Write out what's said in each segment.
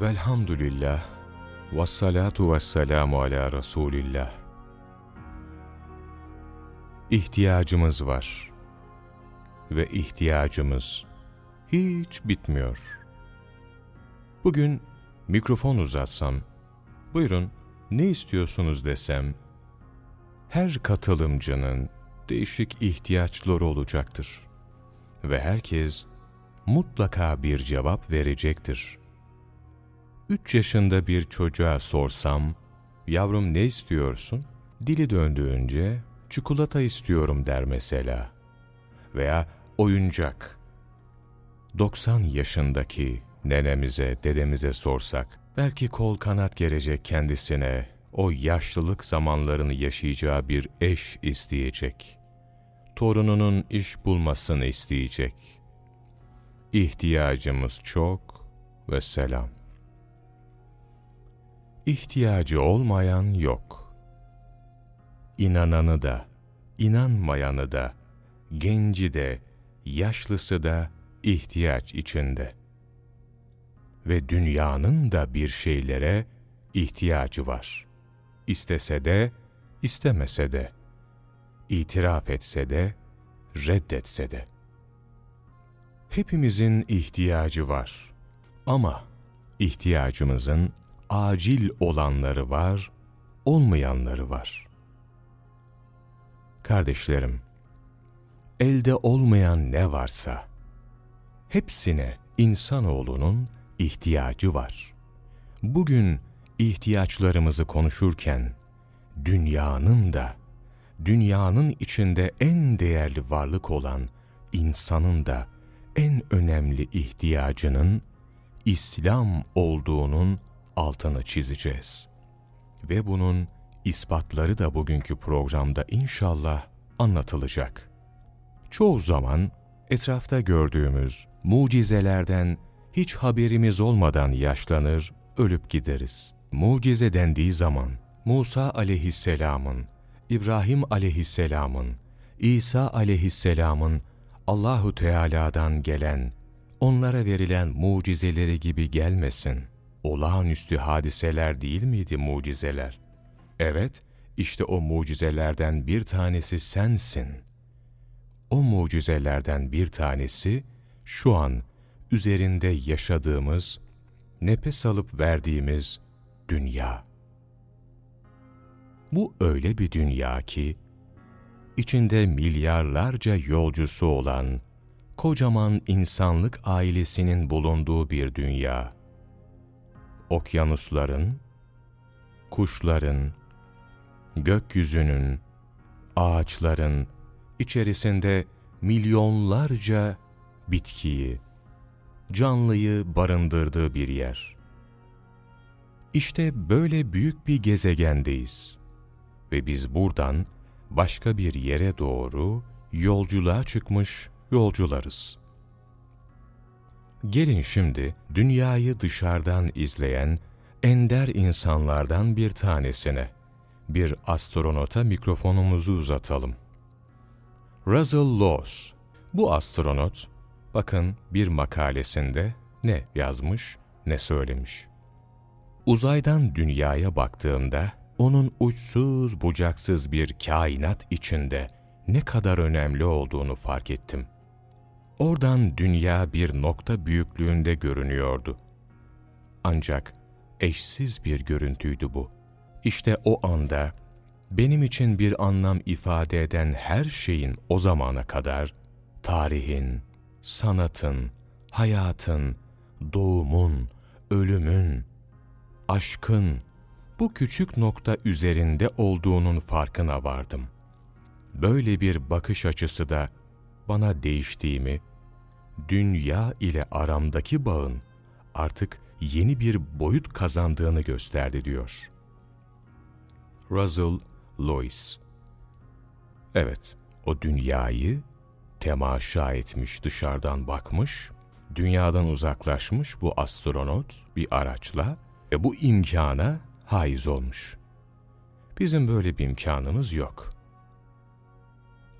Velhamdülillah, ve salatu ve selamu ala Resulillah. İhtiyacımız var ve ihtiyacımız hiç bitmiyor. Bugün mikrofon uzatsam, buyurun ne istiyorsunuz desem, her katılımcının değişik ihtiyaçları olacaktır. Ve herkes mutlaka bir cevap verecektir. Üç yaşında bir çocuğa sorsam, yavrum ne istiyorsun? Dili döndüğünce çikolata istiyorum der mesela. Veya oyuncak. 90 yaşındaki nenemize, dedemize sorsak, belki kol kanat gelecek kendisine, o yaşlılık zamanlarını yaşayacağı bir eş isteyecek. Torununun iş bulmasını isteyecek. İhtiyacımız çok ve selam. İhtiyacı olmayan yok. İnananı da, inanmayanı da, genci de, yaşlısı da ihtiyaç içinde. Ve dünyanın da bir şeylere ihtiyacı var. İstese de, istemese de, itiraf etse de, reddetse de. Hepimizin ihtiyacı var. Ama ihtiyacımızın acil olanları var, olmayanları var. Kardeşlerim, elde olmayan ne varsa, hepsine insanoğlunun ihtiyacı var. Bugün ihtiyaçlarımızı konuşurken, dünyanın da, dünyanın içinde en değerli varlık olan insanın da en önemli ihtiyacının İslam olduğunun altını çizeceğiz. Ve bunun ispatları da bugünkü programda inşallah anlatılacak. Çoğu zaman etrafta gördüğümüz mucizelerden hiç haberimiz olmadan yaşlanır, ölüp gideriz. Mucize dendiği zaman Musa aleyhisselamın, İbrahim aleyhisselamın, İsa aleyhisselamın Allahu Teala'dan gelen, onlara verilen mucizeleri gibi gelmesin. Olağanüstü hadiseler değil miydi mucizeler? Evet, işte o mucizelerden bir tanesi sensin. O mucizelerden bir tanesi şu an üzerinde yaşadığımız, nefes alıp verdiğimiz dünya. Bu öyle bir dünya ki, içinde milyarlarca yolcusu olan kocaman insanlık ailesinin bulunduğu bir dünya. Okyanusların, kuşların, gökyüzünün, ağaçların içerisinde milyonlarca bitkiyi, canlıyı barındırdığı bir yer. İşte böyle büyük bir gezegendeyiz ve biz buradan başka bir yere doğru yolculuğa çıkmış yolcularız. Gelin şimdi dünyayı dışarıdan izleyen ender insanlardan bir tanesine, bir astronota mikrofonumuzu uzatalım. Russell Laws, bu astronot, bakın bir makalesinde ne yazmış ne söylemiş. Uzaydan dünyaya baktığımda onun uçsuz bucaksız bir kainat içinde ne kadar önemli olduğunu fark ettim. Oradan dünya bir nokta büyüklüğünde görünüyordu. Ancak eşsiz bir görüntüydü bu. İşte o anda benim için bir anlam ifade eden her şeyin o zamana kadar tarihin, sanatın, hayatın, doğumun, ölümün, aşkın, bu küçük nokta üzerinde olduğunun farkına vardım. Böyle bir bakış açısı da bana değiştiğimi, dünya ile aramdaki bağın artık yeni bir boyut kazandığını gösterdi diyor. Russell Lois Evet, o dünyayı temaşa etmiş, dışarıdan bakmış, dünyadan uzaklaşmış bu astronot bir araçla ve bu imkana haiz olmuş. Bizim böyle bir imkanımız yok.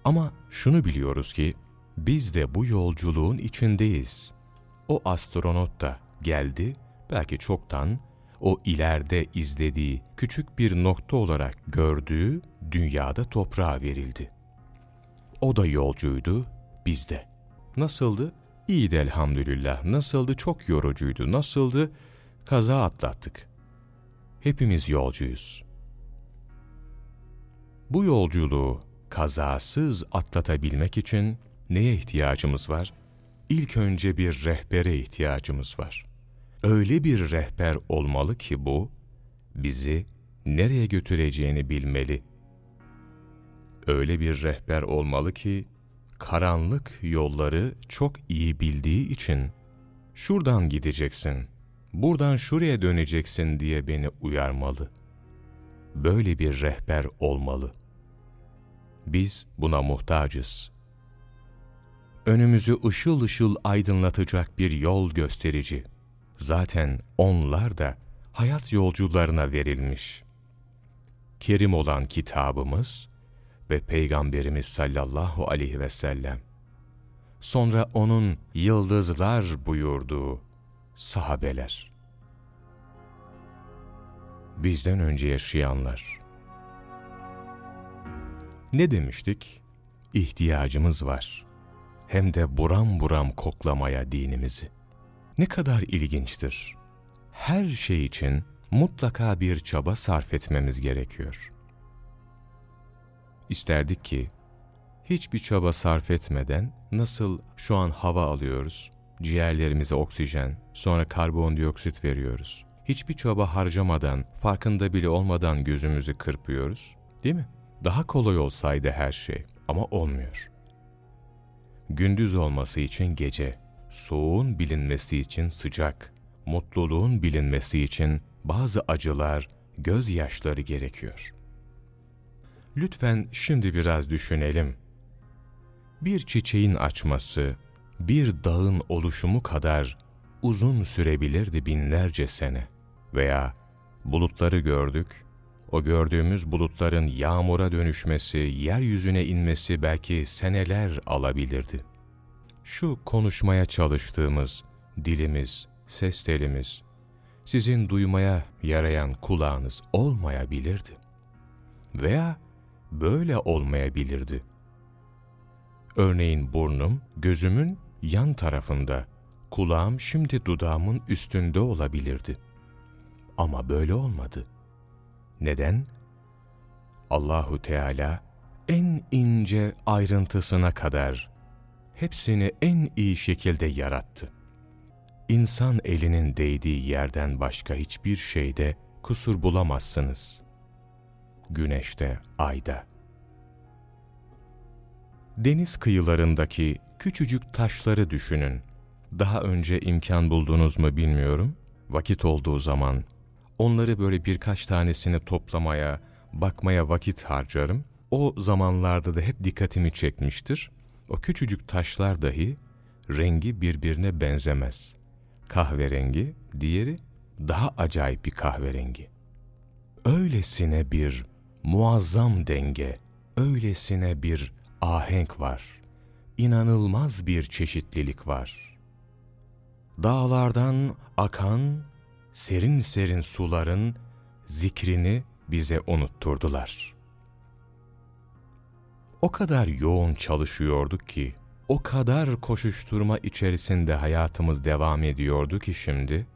Ama şunu biliyoruz ki, biz de bu yolculuğun içindeyiz. O astronot da geldi, belki çoktan o ileride izlediği küçük bir nokta olarak gördüğü dünyada toprağa verildi. O da yolcuydu, biz de. Nasıldı? İyiydi elhamdülillah. Nasıldı? Çok yorucuydu. Nasıldı? Kaza atlattık. Hepimiz yolcuyuz. Bu yolculuğu kazasız atlatabilmek için neye ihtiyacımız var? İlk önce bir rehbere ihtiyacımız var. Öyle bir rehber olmalı ki bu, bizi nereye götüreceğini bilmeli. Öyle bir rehber olmalı ki, karanlık yolları çok iyi bildiği için, şuradan gideceksin, buradan şuraya döneceksin diye beni uyarmalı. Böyle bir rehber olmalı. Biz buna muhtacız. Önümüzü ışıl ışıl aydınlatacak bir yol gösterici. Zaten onlar da hayat yolcularına verilmiş. Kerim olan kitabımız ve Peygamberimiz sallallahu aleyhi ve sellem. Sonra onun yıldızlar buyurduğu sahabeler. Bizden önce yaşayanlar. Ne demiştik? İhtiyacımız var. Hem de buram buram koklamaya dinimizi. Ne kadar ilginçtir. Her şey için mutlaka bir çaba sarf etmemiz gerekiyor. İsterdik ki hiçbir çaba sarf etmeden nasıl şu an hava alıyoruz, ciğerlerimize oksijen, sonra karbondioksit veriyoruz. Hiçbir çaba harcamadan, farkında bile olmadan gözümüzü kırpıyoruz, değil mi? Daha kolay olsaydı her şey ama olmuyor. Gündüz olması için gece, soğuğun bilinmesi için sıcak, mutluluğun bilinmesi için bazı acılar, gözyaşları gerekiyor. Lütfen şimdi biraz düşünelim. Bir çiçeğin açması, bir dağın oluşumu kadar uzun sürebilirdi binlerce sene. Veya bulutları gördük, o gördüğümüz bulutların yağmura dönüşmesi, yeryüzüne inmesi belki seneler alabilirdi. Şu konuşmaya çalıştığımız dilimiz, ses telimiz, sizin duymaya yarayan kulağınız olmayabilirdi. Veya böyle olmayabilirdi. Örneğin burnum, gözümün yan tarafında, kulağım şimdi dudağımın üstünde olabilirdi. Ama böyle olmadı. Neden? Allahu Teala en ince ayrıntısına kadar hepsini en iyi şekilde yarattı. İnsan elinin değdiği yerden başka hiçbir şeyde kusur bulamazsınız. Güneşte, ayda. Deniz kıyılarındaki küçücük taşları düşünün. Daha önce imkan buldunuz mu bilmiyorum. Vakit olduğu zaman onları böyle birkaç tanesini toplamaya, bakmaya vakit harcarım. O zamanlarda da hep dikkatimi çekmiştir. O küçücük taşlar dahi rengi birbirine benzemez. Kahverengi, diğeri daha acayip bir kahverengi. Öylesine bir muazzam denge, öylesine bir ahenk var. İnanılmaz bir çeşitlilik var. Dağlardan akan serin serin suların zikrini bize unutturdular. O kadar yoğun çalışıyorduk ki, o kadar koşuşturma içerisinde hayatımız devam ediyordu ki şimdi,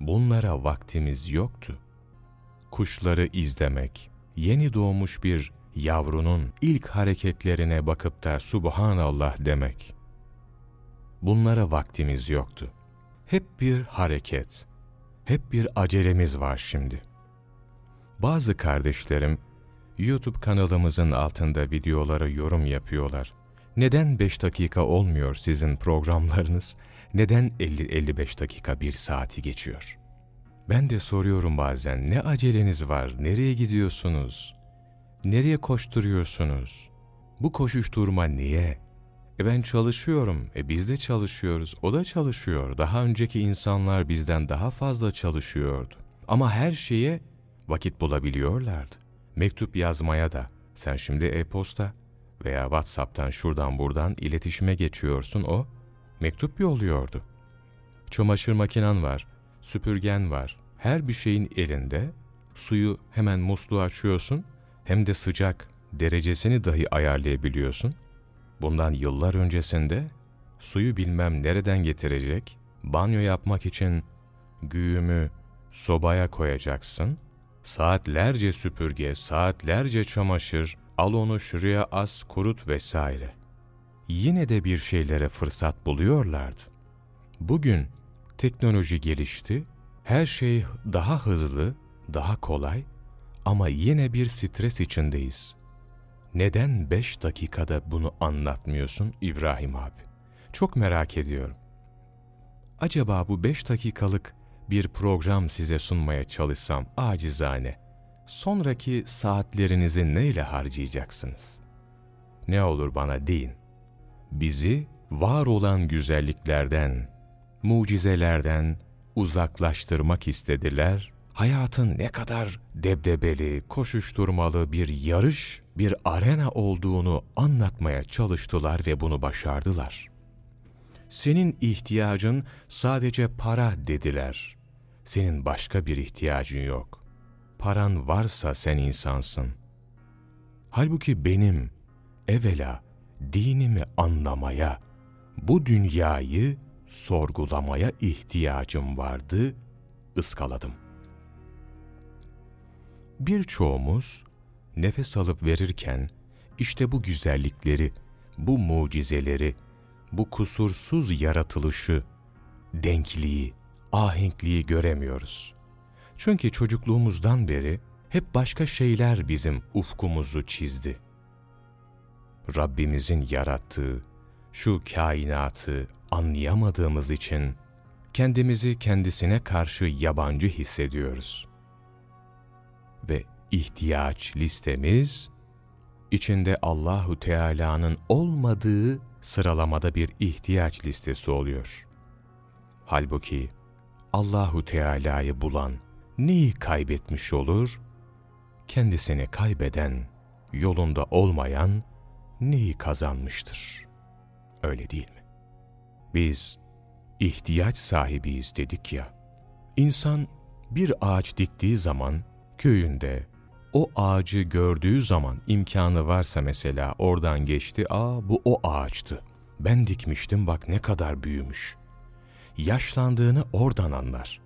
bunlara vaktimiz yoktu. Kuşları izlemek, yeni doğmuş bir yavrunun ilk hareketlerine bakıp da Subhanallah demek. Bunlara vaktimiz yoktu. Hep bir hareket, hep bir acelemiz var şimdi. Bazı kardeşlerim, YouTube kanalımızın altında videolara yorum yapıyorlar. Neden 5 dakika olmuyor sizin programlarınız? Neden 50-55 dakika bir saati geçiyor? Ben de soruyorum bazen, ne aceleniz var, nereye gidiyorsunuz? Nereye koşturuyorsunuz? Bu koşuşturma niye? E ben çalışıyorum, e biz de çalışıyoruz, o da çalışıyor. Daha önceki insanlar bizden daha fazla çalışıyordu. Ama her şeye vakit bulabiliyorlardı. Mektup yazmaya da, sen şimdi e-posta veya WhatsApp'tan şuradan buradan iletişime geçiyorsun o, mektup yolluyordu. Çamaşır makinen var, süpürgen var. Her bir şeyin elinde. Suyu hemen musluğu açıyorsun. Hem de sıcak derecesini dahi ayarlayabiliyorsun. Bundan yıllar öncesinde suyu bilmem nereden getirecek, banyo yapmak için güğümü sobaya koyacaksın, saatlerce süpürge, saatlerce çamaşır, al onu şuraya as, kurut vesaire. Yine de bir şeylere fırsat buluyorlardı. Bugün teknoloji gelişti, her şey daha hızlı, daha kolay ama yine bir stres içindeyiz. Neden beş dakikada bunu anlatmıyorsun İbrahim abi? Çok merak ediyorum. Acaba bu beş dakikalık bir program size sunmaya çalışsam acizane, sonraki saatlerinizi neyle harcayacaksınız? Ne olur bana deyin. Bizi var olan güzelliklerden, mucizelerden uzaklaştırmak istediler. Hayatın ne kadar debdebeli, koşuşturmalı bir yarış, bir arena olduğunu anlatmaya çalıştılar ve bunu başardılar. Senin ihtiyacın sadece para dediler. Senin başka bir ihtiyacın yok. Paran varsa sen insansın. Halbuki benim evvela dinimi anlamaya, bu dünyayı sorgulamaya ihtiyacım vardı, ıskaladım. Birçoğumuz nefes alıp verirken işte bu güzellikleri, bu mucizeleri, bu kusursuz yaratılışı, denkliği, ahenkliği göremiyoruz. Çünkü çocukluğumuzdan beri hep başka şeyler bizim ufkumuzu çizdi. Rabbimizin yarattığı şu kainatı anlayamadığımız için kendimizi kendisine karşı yabancı hissediyoruz. Ve ihtiyaç listemiz içinde Allahu Teala'nın olmadığı sıralamada bir ihtiyaç listesi oluyor. Halbuki Allahu Teala'yı bulan neyi kaybetmiş olur? Kendisini kaybeden, yolunda olmayan neyi kazanmıştır? Öyle değil mi? Biz ihtiyaç sahibiyiz dedik ya. İnsan bir ağaç diktiği zaman köyünde o ağacı gördüğü zaman imkanı varsa mesela oradan geçti, aa bu o ağaçtı. Ben dikmiştim bak ne kadar büyümüş. Yaşlandığını oradan anlar.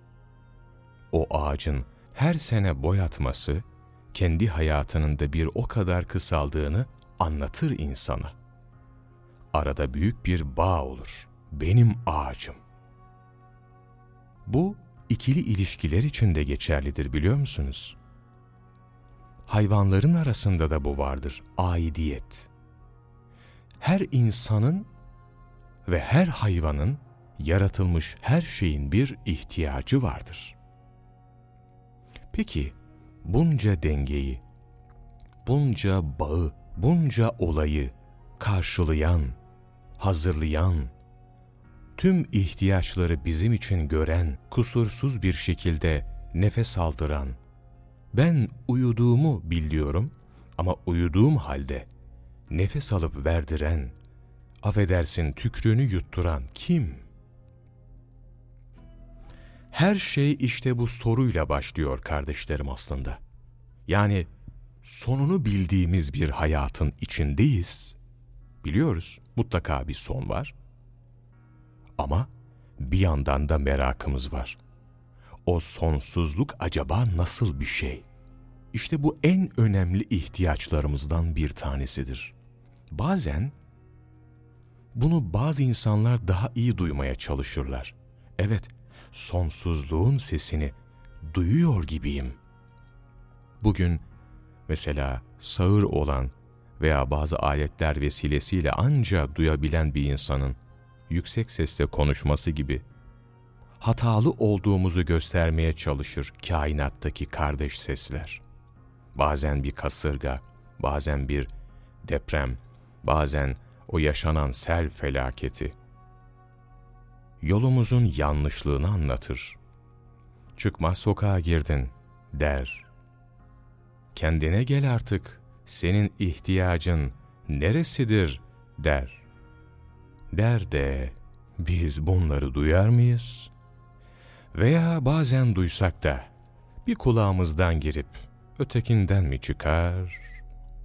O ağacın her sene boyatması, kendi hayatının da bir o kadar kısaldığını anlatır insana. Arada büyük bir bağ olur. Benim ağacım. Bu ikili ilişkiler için de geçerlidir biliyor musunuz? Hayvanların arasında da bu vardır, aidiyet. Her insanın ve her hayvanın yaratılmış her şeyin bir ihtiyacı vardır. Peki bunca dengeyi, bunca bağı, bunca olayı karşılayan, hazırlayan, tüm ihtiyaçları bizim için gören, kusursuz bir şekilde nefes aldıran, ben uyuduğumu biliyorum ama uyuduğum halde nefes alıp verdiren, affedersin tükrüğünü yutturan kim? Her şey işte bu soruyla başlıyor kardeşlerim aslında. Yani sonunu bildiğimiz bir hayatın içindeyiz. Biliyoruz mutlaka bir son var. Ama bir yandan da merakımız var. O sonsuzluk acaba nasıl bir şey? İşte bu en önemli ihtiyaçlarımızdan bir tanesidir. Bazen bunu bazı insanlar daha iyi duymaya çalışırlar. Evet, sonsuzluğun sesini duyuyor gibiyim. Bugün mesela sağır olan veya bazı ayetler vesilesiyle anca duyabilen bir insanın yüksek sesle konuşması gibi hatalı olduğumuzu göstermeye çalışır kainattaki kardeş sesler. Bazen bir kasırga, bazen bir deprem, bazen o yaşanan sel felaketi. Yolumuzun yanlışlığını anlatır. Çıkmaz sokağa girdin, der. Kendine gel artık, senin ihtiyacın neresidir, der. Der de, biz bunları duyar mıyız? Veya bazen duysak da bir kulağımızdan girip ötekinden mi çıkar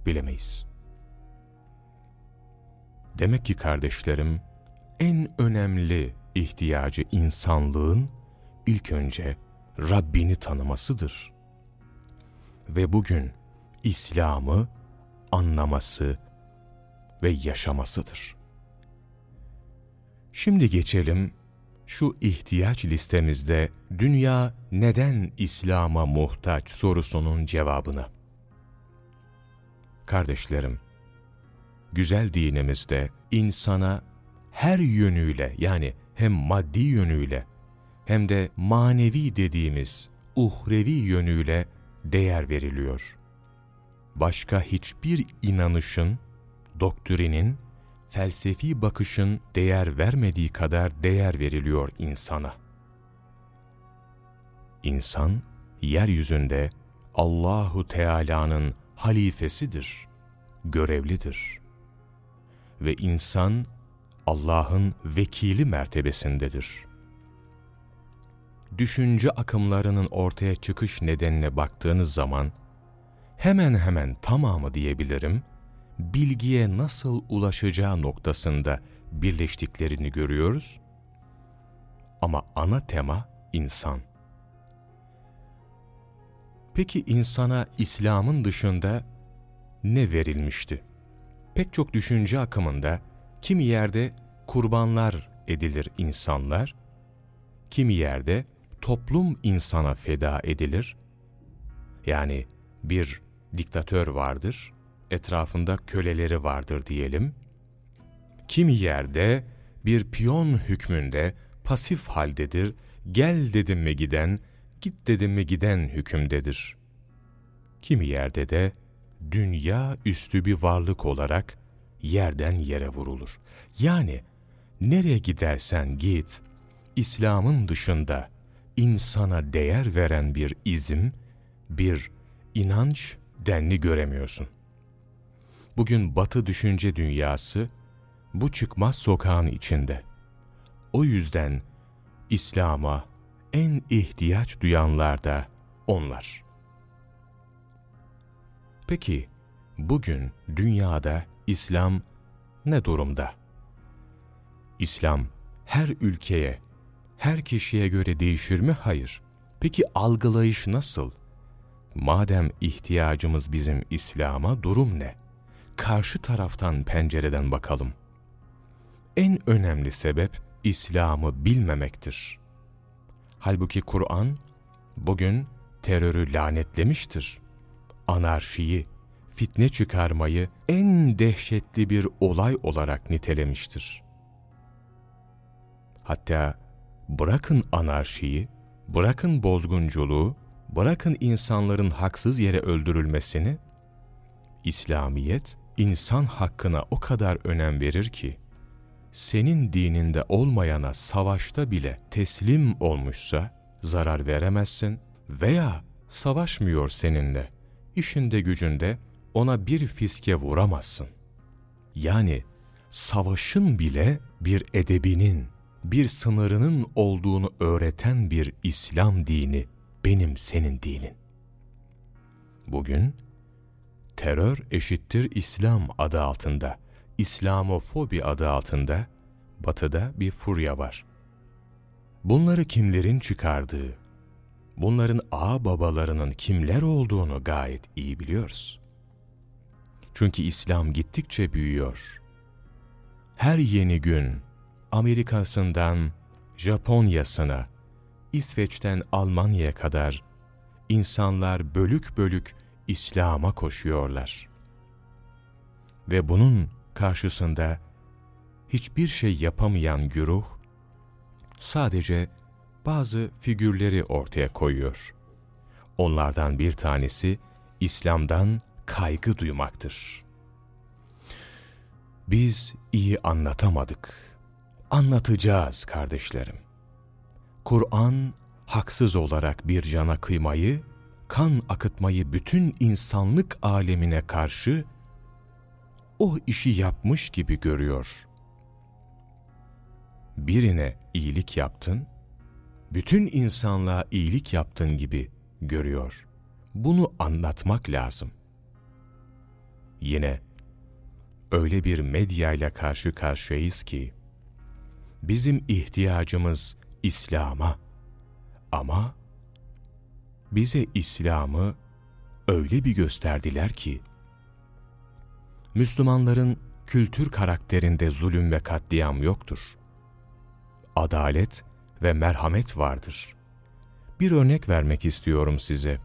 bilemeyiz. Demek ki kardeşlerim, en önemli ihtiyacı insanlığın ilk önce Rabbini tanımasıdır. Ve bugün İslam'ı anlaması ve yaşamasıdır. Şimdi geçelim şu ihtiyaç listemizde dünya neden İslam'a muhtaç sorusunun cevabına. Kardeşlerim, güzel dinimizde insana her yönüyle yani hem maddi yönüyle hem de manevi dediğimiz uhrevi yönüyle değer veriliyor. Başka hiçbir inanışın, doktrinin, felsefi bakışın değer vermediği kadar değer veriliyor insana. İnsan, yeryüzünde Allahu Teala'nın halifesidir, görevlidir. Ve insan Allah'ın vekili mertebesindedir. Düşünce akımlarının ortaya çıkış nedenine baktığınız zaman, hemen hemen tamamı diyebilirim, bilgiye nasıl ulaşacağı noktasında birleştiklerini görüyoruz. Ama ana tema insan. Peki insana İslam'ın dışında ne verilmişti? Pek çok düşünce akımında kimi yerde kurbanlar edilir insanlar, kimi yerde toplum insana feda edilir. Yani bir diktatör vardır, etrafında köleleri vardır diyelim. Kimi yerde bir piyon hükmünde pasif haldedir, gel dedim mi giden, git dedim mi giden hükümdedir. Kimi yerde de dünya üstü bir varlık olarak yerden yere vurulur. Yani nereye gidersen git, İslam'ın dışında insana değer veren bir izim, bir inanç denli göremiyorsun. Bugün batı düşünce dünyası bu çıkmaz sokağın içinde. O yüzden İslam'a en ihtiyaç duyanlar da onlar. Peki bugün dünyada İslam ne durumda? İslam her ülkeye, her kişiye göre değişir mi? Hayır. Peki algılayış nasıl? Madem ihtiyacımız bizim İslam'a durum ne? Karşı taraftan pencereden bakalım. En önemli sebep İslam'ı bilmemektir. Halbuki Kur'an bugün terörü lanetlemiştir. Anarşiyi, fitne çıkarmayı en dehşetli bir olay olarak nitelemiştir. Hatta bırakın anarşiyi, bırakın bozgunculuğu, bırakın insanların haksız yere öldürülmesini, İslamiyet insan hakkına o kadar önem verir ki, senin dininde olmayana savaşta bile teslim olmuşsa zarar veremezsin veya savaşmıyor seninle, işinde gücünde ona bir fiske vuramazsın. Yani savaşın bile bir edebinin, bir sınırının olduğunu öğreten bir İslam dini benim senin dinin. Bugün terör eşittir İslam adı altında, İslamofobi adı altında batıda bir furya var. Bunları kimlerin çıkardığı, bunların ağ babalarının kimler olduğunu gayet iyi biliyoruz. Çünkü İslam gittikçe büyüyor. Her yeni gün Amerika'sından Japonya'sına, İsveç'ten Almanya'ya kadar insanlar bölük bölük İslam'a koşuyorlar. Ve bunun karşısında hiçbir şey yapamayan güruh, sadece bazı figürleri ortaya koyuyor. Onlardan bir tanesi İslam'dan kaygı duymaktır. Biz iyi anlatamadık. Anlatacağız kardeşlerim. Kur'an haksız olarak bir cana kıymayı, kan akıtmayı bütün insanlık alemine karşı o işi yapmış gibi görüyor. Birine iyilik yaptın, bütün insanlığa iyilik yaptın gibi görüyor. Bunu anlatmak lazım. Yine öyle bir medyayla karşı karşıyayız ki, bizim ihtiyacımız İslam'a ama bize İslam'ı öyle bir gösterdiler ki, Müslümanların kültür karakterinde zulüm ve katliam yoktur. Adalet ve merhamet vardır. Bir örnek vermek istiyorum size.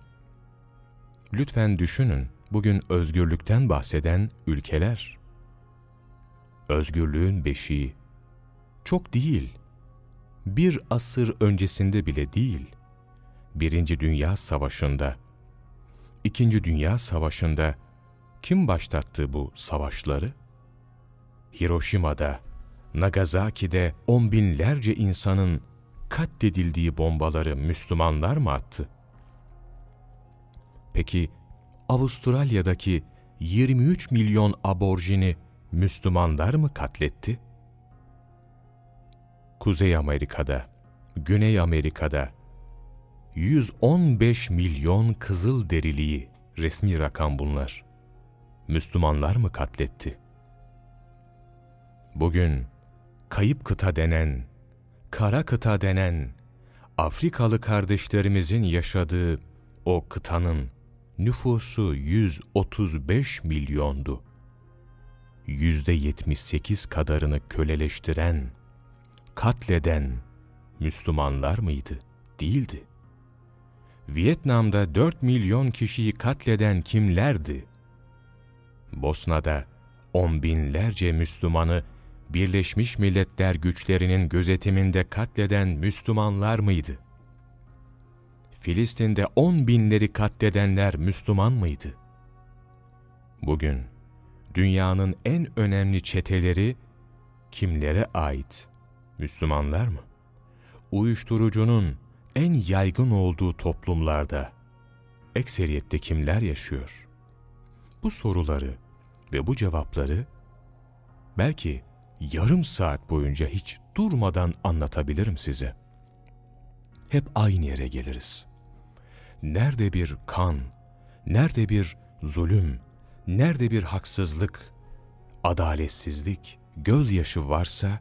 Lütfen düşünün, bugün özgürlükten bahseden ülkeler. Özgürlüğün beşiği. Çok değil. Bir asır öncesinde bile değil. Birinci Dünya Savaşı'nda, İkinci Dünya Savaşı'nda kim başlattı bu savaşları? Hiroşima'da, Nagasaki'de on binlerce insanın katledildiği bombaları Müslümanlar mı attı? Peki Avustralya'daki 23 milyon aborjini Müslümanlar mı katletti? Kuzey Amerika'da, Güney Amerika'da 115 milyon kızıl deriliği, resmi rakam bunlar. Müslümanlar mı katletti? Bugün kayıp kıta denen, kara kıta denen Afrikalı kardeşlerimizin yaşadığı o kıtanın nüfusu 135 milyondu. Yüzde 78 kadarını köleleştiren, katleden Müslümanlar mıydı? Değildi. Vietnam'da 4 milyon kişiyi katleden kimlerdi? Bosna'da on binlerce Müslümanı Birleşmiş Milletler güçlerinin gözetiminde katleden Müslümanlar mıydı? Filistin'de on binleri katledenler Müslüman mıydı? Bugün dünyanın en önemli çeteleri kimlere ait? Müslümanlar mı? Uyuşturucunun en yaygın olduğu toplumlarda ekseriyette kimler yaşıyor? Bu soruları ve bu cevapları belki yarım saat boyunca hiç durmadan anlatabilirim size. Hep aynı yere geliriz. Nerede bir kan, nerede bir zulüm, nerede bir haksızlık, adaletsizlik, gözyaşı varsa,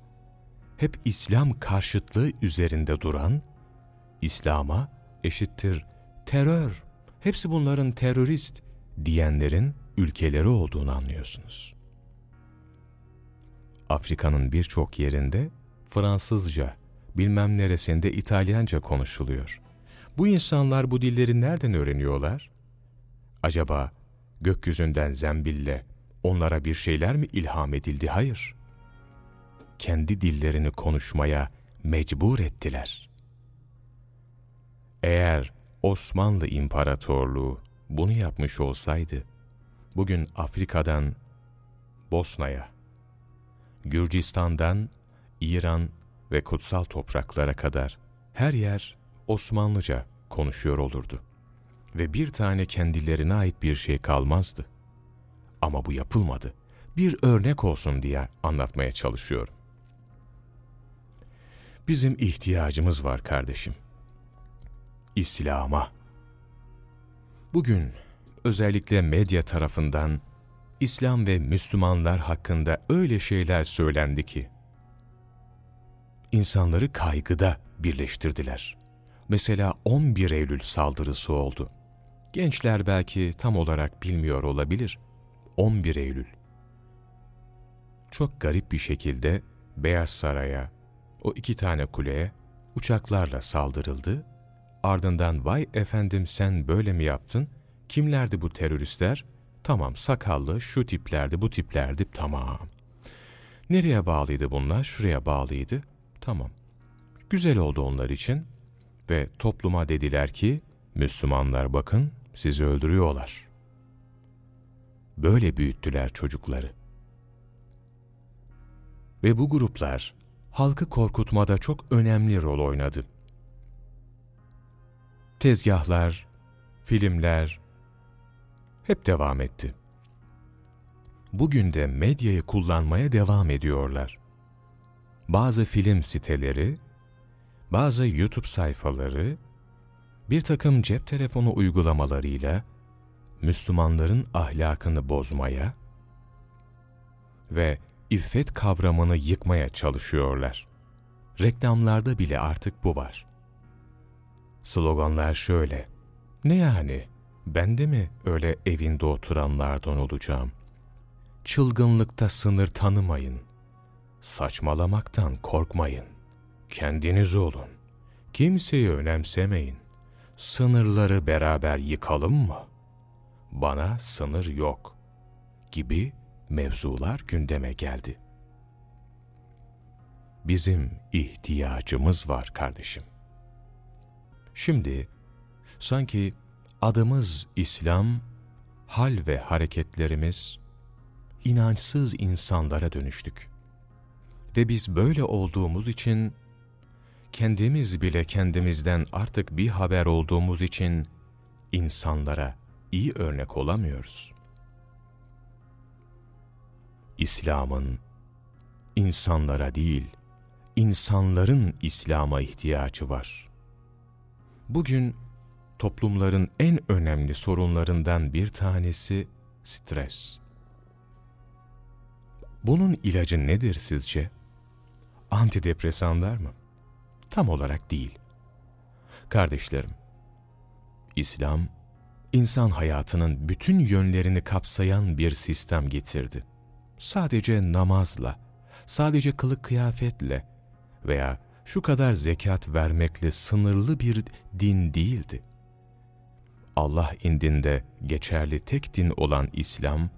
hep İslam karşıtlığı üzerinde duran, İslam'a eşittir terör, hepsi bunların terörist diyenlerin ülkeleri olduğunu anlıyorsunuz. Afrika'nın birçok yerinde Fransızca, bilmem neresinde İtalyanca konuşuluyor. Bu insanlar bu dilleri nereden öğreniyorlar? Acaba gökyüzünden zembille onlara bir şeyler mi ilham edildi? Hayır. Kendi dillerini konuşmaya mecbur ettiler. Eğer Osmanlı İmparatorluğu bunu yapmış olsaydı, bugün Afrika'dan Bosna'ya, Gürcistan'dan İran ve kutsal topraklara kadar her yer Osmanlıca konuşuyor olurdu. Ve bir tane kendilerine ait bir şey kalmazdı. Ama bu yapılmadı. Bir örnek olsun diye anlatmaya çalışıyorum. Bizim ihtiyacımız var kardeşim. İslam'a. Bugün özellikle medya tarafından İslam ve Müslümanlar hakkında öyle şeyler söylendi ki, insanları kaygıda birleştirdiler. Mesela 11 Eylül saldırısı oldu. Gençler belki tam olarak bilmiyor olabilir. 11 Eylül. Çok garip bir şekilde Beyaz Saray'a, o iki tane kuleye uçaklarla saldırıldı. Ardından vay efendim sen böyle mi yaptın? Kimlerdi bu teröristler? Tamam sakallı şu tiplerdi bu tiplerdi tamam. Nereye bağlıydı bunlar? Şuraya bağlıydı. Tamam. Güzel oldu onlar için. Ve topluma dediler ki Müslümanlar bakın sizi öldürüyorlar. Böyle büyüttüler çocukları. Ve bu gruplar halkı korkutmada çok önemli rol oynadı. Tezgahlar, filmler, hep devam etti. Bugün de medyayı kullanmaya devam ediyorlar. Bazı film siteleri bazı YouTube sayfaları bir takım cep telefonu uygulamalarıyla Müslümanların ahlakını bozmaya ve iffet kavramını yıkmaya çalışıyorlar. Reklamlarda bile artık bu var. Sloganlar şöyle, ne yani, ben de mi öyle evinde oturanlardan olacağım? Çılgınlıkta sınır tanımayın, saçmalamaktan korkmayın, kendiniz olun, kimseyi önemsemeyin, sınırları beraber yıkalım mı? Bana sınır yok gibi mevzular gündeme geldi. Bizim ihtiyacımız var kardeşim. Şimdi sanki adımız İslam, hal ve hareketlerimiz inançsız insanlara dönüştük. Ve biz böyle olduğumuz için kendimiz bile kendimizden artık bir haber olduğumuz için insanlara iyi örnek olamıyoruz. İslam'ın insanlara değil, insanların İslam'a ihtiyacı var. Bugün toplumların en önemli sorunlarından bir tanesi stres. Bunun ilacı nedir sizce? Antidepresanlar mı? Tam olarak değil. Kardeşlerim, İslam, insan hayatının bütün yönlerini kapsayan bir sistem getirdi. Sadece namazla, sadece kılık kıyafetle veya şu kadar zekat vermekle sınırlı bir din değildi. Allah indinde geçerli tek din olan İslam,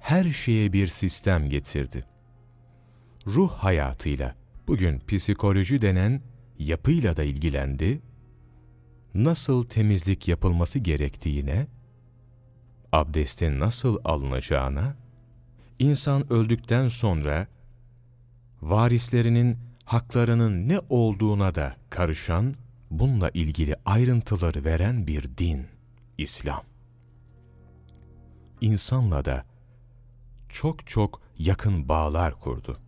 her şeye bir sistem getirdi. Ruh hayatıyla, bugün psikoloji denen yapıyla da ilgilendi, nasıl temizlik yapılması gerektiğine, abdestin nasıl alınacağına, insan öldükten sonra varislerinin haklarının ne olduğuna da karışan, bununla ilgili ayrıntıları veren bir din, İslam. İnsanla da çok çok yakın bağlar kurdu.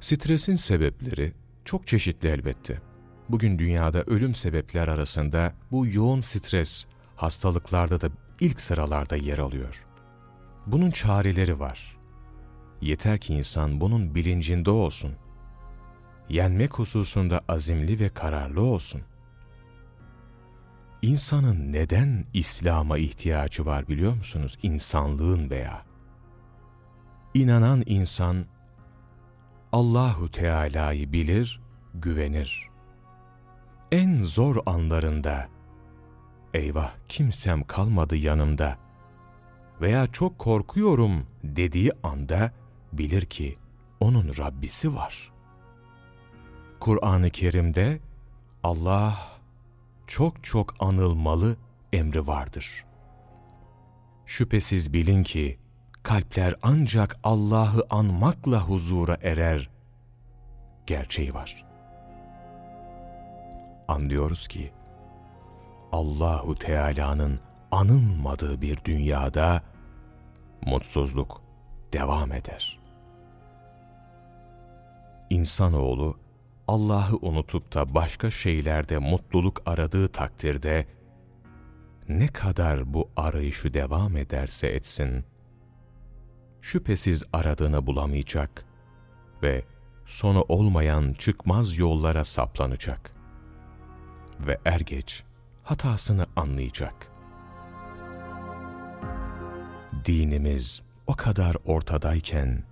Stresin sebepleri çok çeşitli elbette. Bugün dünyada ölüm sebepler arasında bu yoğun stres hastalıklarda da ilk sıralarda yer alıyor. Bunun çareleri var. Yeter ki insan bunun bilincinde olsun. Yenmek hususunda azimli ve kararlı olsun. İnsanın neden İslam'a ihtiyacı var biliyor musunuz? İnsanlığın veya. İnanan insan Allahu Teala'yı bilir, güvenir. En zor anlarında eyvah kimsem kalmadı yanımda veya çok korkuyorum dediği anda bilir ki onun Rabbisi var. Kur'an-ı Kerim'de Allah çok çok anılmalı emri vardır. Şüphesiz bilin ki kalpler ancak Allah'ı anmakla huzura erer gerçeği var. Anlıyoruz ki Allahu Teala'nın anılmadığı bir dünyada mutsuzluk devam eder. İnsanoğlu Allah'ı unutup da başka şeylerde mutluluk aradığı takdirde ne kadar bu arayışı devam ederse etsin, şüphesiz aradığını bulamayacak ve sonu olmayan çıkmaz yollara saplanacak. Ve er geç hatasını anlayacak. Dinimiz o kadar ortadayken,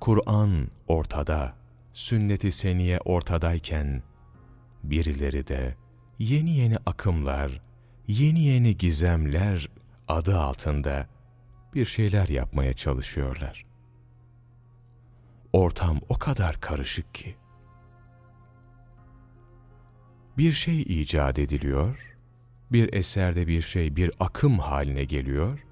Kur'an ortada, sünnet-i seniye ortadayken, birileri de yeni yeni akımlar, yeni yeni gizemler adı altında bir şeyler yapmaya çalışıyorlar. Ortam o kadar karışık ki. Bir şey icat ediliyor, bir eserde bir şey bir akım haline geliyor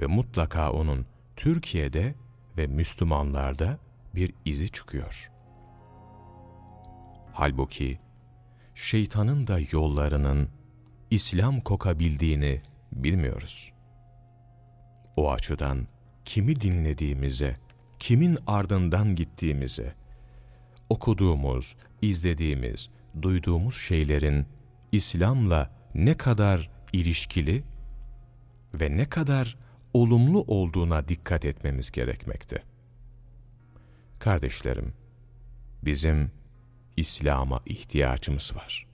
ve mutlaka onun Türkiye'de ve Müslümanlarda bir izi çıkıyor. Halbuki şeytanın da yollarının İslam kokabildiğini bilmiyoruz. O açıdan kimi dinlediğimize kimin ardından gittiğimize, okuduğumuz, izlediğimiz, duyduğumuz şeylerin İslam'la ne kadar ilişkili ve ne kadar olumlu olduğuna dikkat etmemiz gerekmekte. Kardeşlerim, bizim İslam'a ihtiyacımız var.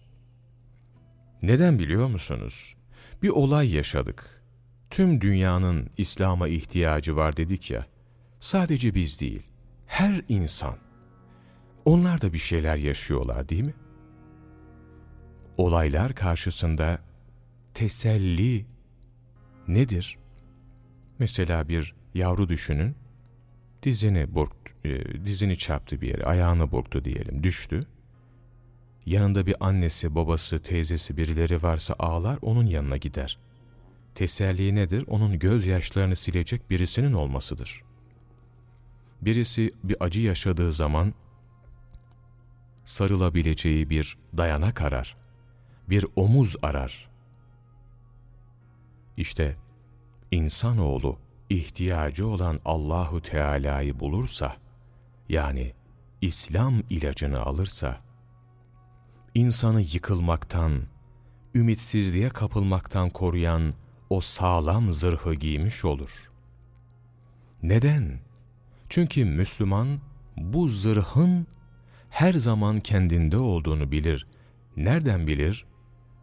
Neden biliyor musunuz? Bir olay yaşadık. Tüm dünyanın İslam'a ihtiyacı var dedik ya. Sadece biz değil, her insan. Onlar da bir şeyler yaşıyorlar değil mi? Olaylar karşısında teselli nedir? Mesela bir yavru düşünün, dizini burk, e, dizini çarptı bir yere, ayağını burktu diyelim, düştü. Yanında bir annesi, babası, teyzesi birileri varsa ağlar, onun yanına gider. Teselli nedir? Onun gözyaşlarını silecek birisinin olmasıdır. Birisi bir acı yaşadığı zaman sarılabileceği bir dayanak arar, bir omuz arar. İşte insanoğlu ihtiyacı olan Allahu Teala'yı bulursa, yani İslam ilacını alırsa, insanı yıkılmaktan, ümitsizliğe kapılmaktan koruyan o sağlam zırhı giymiş olur. Neden? Çünkü Müslüman bu zırhın her zaman kendinde olduğunu bilir. Nereden bilir?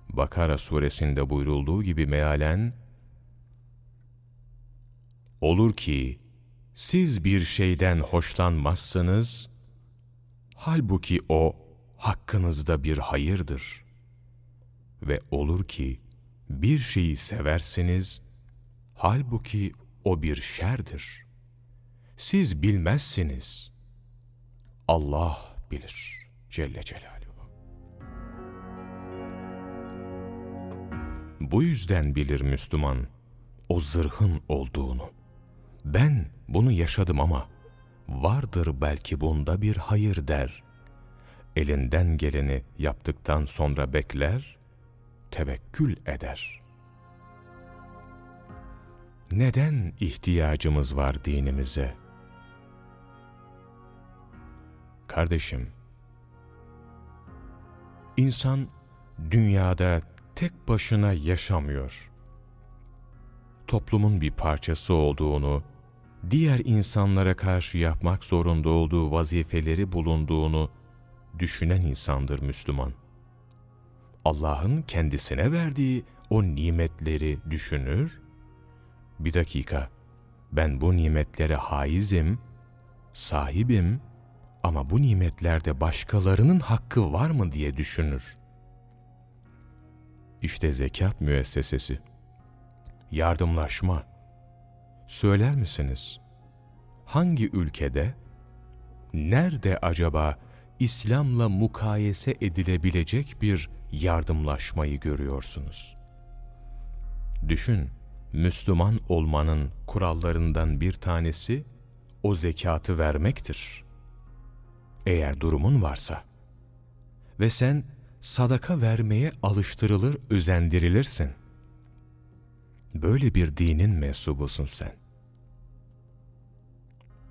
Bakara suresinde buyurulduğu gibi mealen, Olur ki siz bir şeyden hoşlanmazsınız, halbuki o hakkınızda bir hayırdır. Ve olur ki bir şeyi seversiniz, halbuki o bir şerdir. Siz bilmezsiniz. Allah bilir Celle Celaluhu. Bu yüzden bilir Müslüman o zırhın olduğunu. Ben bunu yaşadım ama vardır belki bunda bir hayır der. Elinden geleni yaptıktan sonra bekler, tevekkül eder. Neden ihtiyacımız var dinimize? Kardeşim, insan dünyada tek başına yaşamıyor. Toplumun bir parçası olduğunu, diğer insanlara karşı yapmak zorunda olduğu vazifeleri bulunduğunu düşünen insandır Müslüman. Allah'ın kendisine verdiği o nimetleri düşünür, bir dakika, ben bu nimetlere haizim, sahibim ama bu nimetlerde başkalarının hakkı var mı diye düşünür. İşte zekat müessesesi, yardımlaşma. Söyler misiniz? Hangi ülkede, nerede acaba İslam'la mukayese edilebilecek bir yardımlaşmayı görüyorsunuz? Düşün, Müslüman olmanın kurallarından bir tanesi o zekatı vermektir. Eğer durumun varsa ve sen sadaka vermeye alıştırılır, özendirilirsin. Böyle bir dinin mensubusun sen.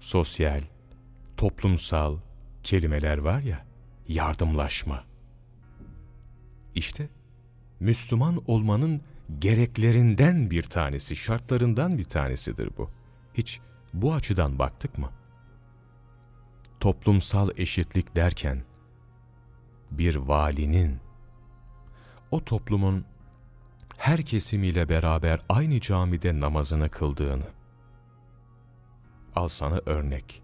Sosyal, toplumsal kelimeler var ya, yardımlaşma. İşte Müslüman olmanın gereklerinden bir tanesi, şartlarından bir tanesidir bu. Hiç bu açıdan baktık mı? Toplumsal eşitlik derken, bir valinin, o toplumun her kesimiyle beraber aynı camide namazını kıldığını, al sana örnek,